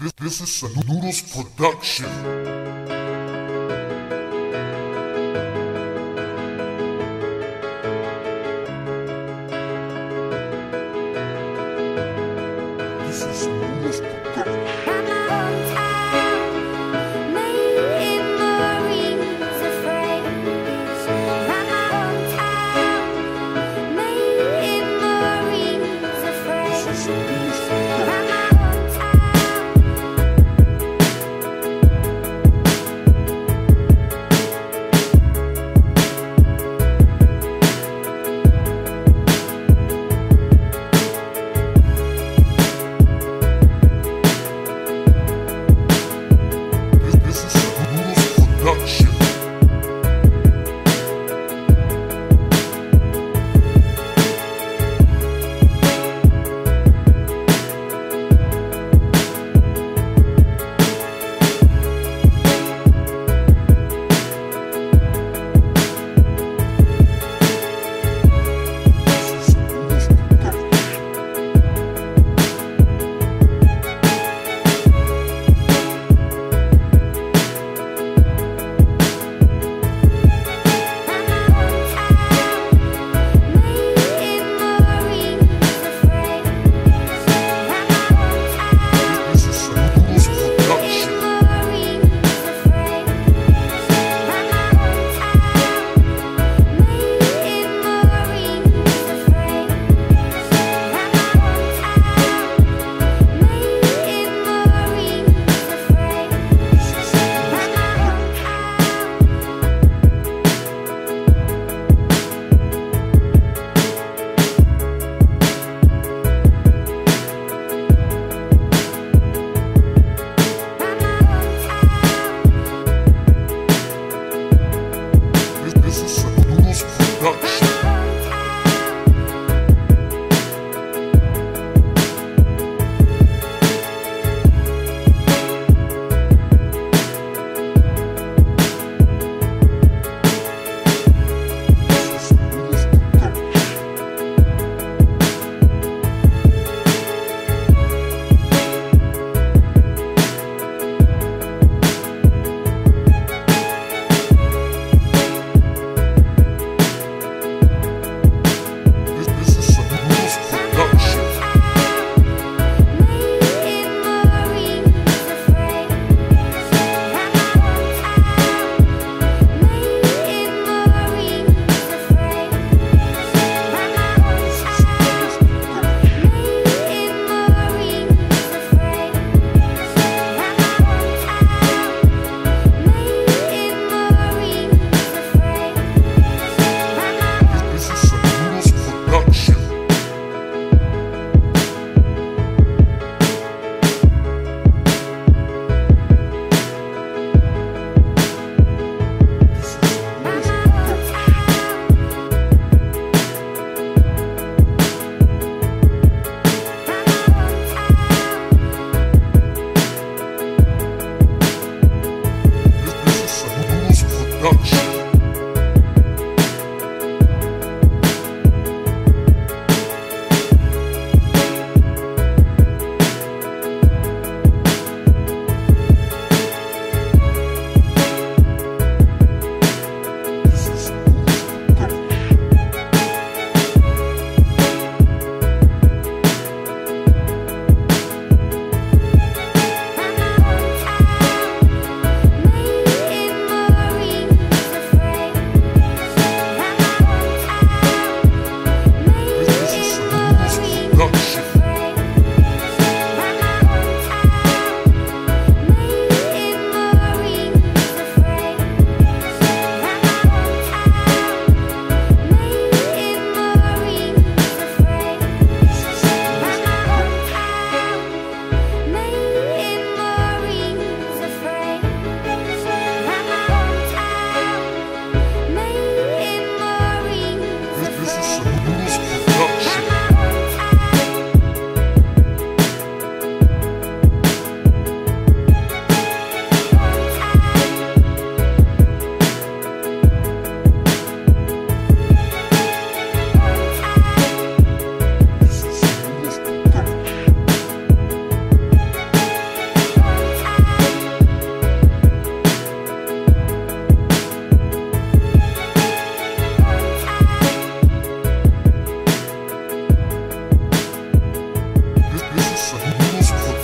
This, this is a Noodles production. This is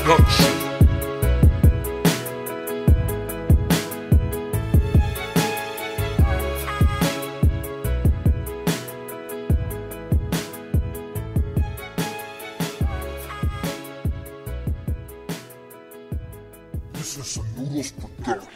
This is a noodles production.